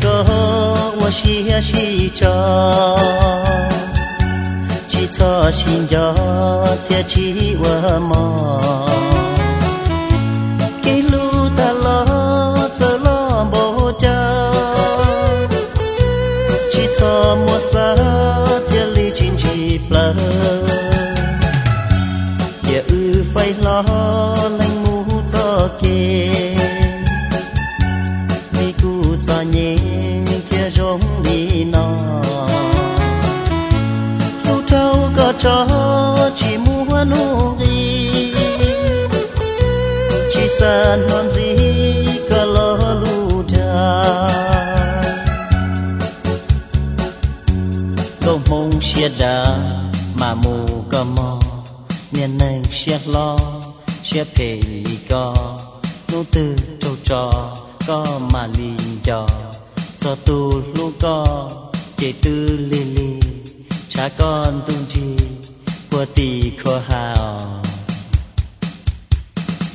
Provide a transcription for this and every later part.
có我是呀是着，只错心着天只我么，给路的了走了不着，只错莫啥天里进去不，也无非了 Cho nhẹ kia rong đi nọ. Lu trâu có cho chỉ mua nụ đi chỉ sợ non gì có lo lu cha công mong xia đà mà mù có mò, miền nâng xia lo, xia phê có nụ từ trâu trò có mà liền cho. Cho tu luôn có chạy tư li li cha con tung chi của tì khó hào.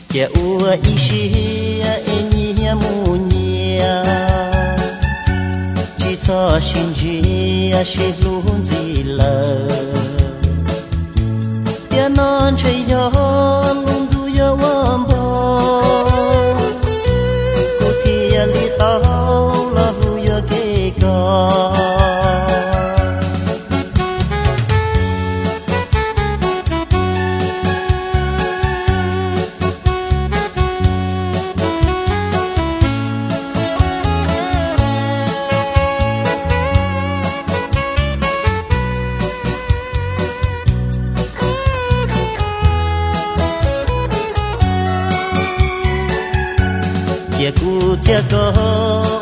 Chế ua y shi e nhi mu nhia chỉ cho xin chi shi luôn gì lờ. Tiền non chơi gió Nó 也顾贴个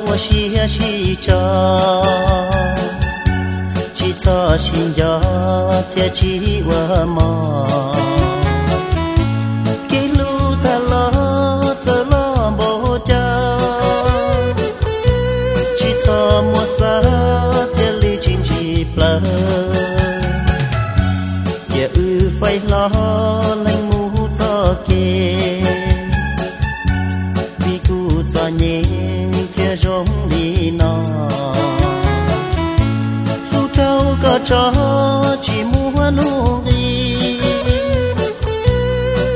我是呀是着，只错心着贴起我么，给路的了走了不着，只错莫啥贴里进去不，也无非了能木做给。 Trâu có chó chỉ mua nụ gì,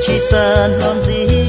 chỉ sợ non gì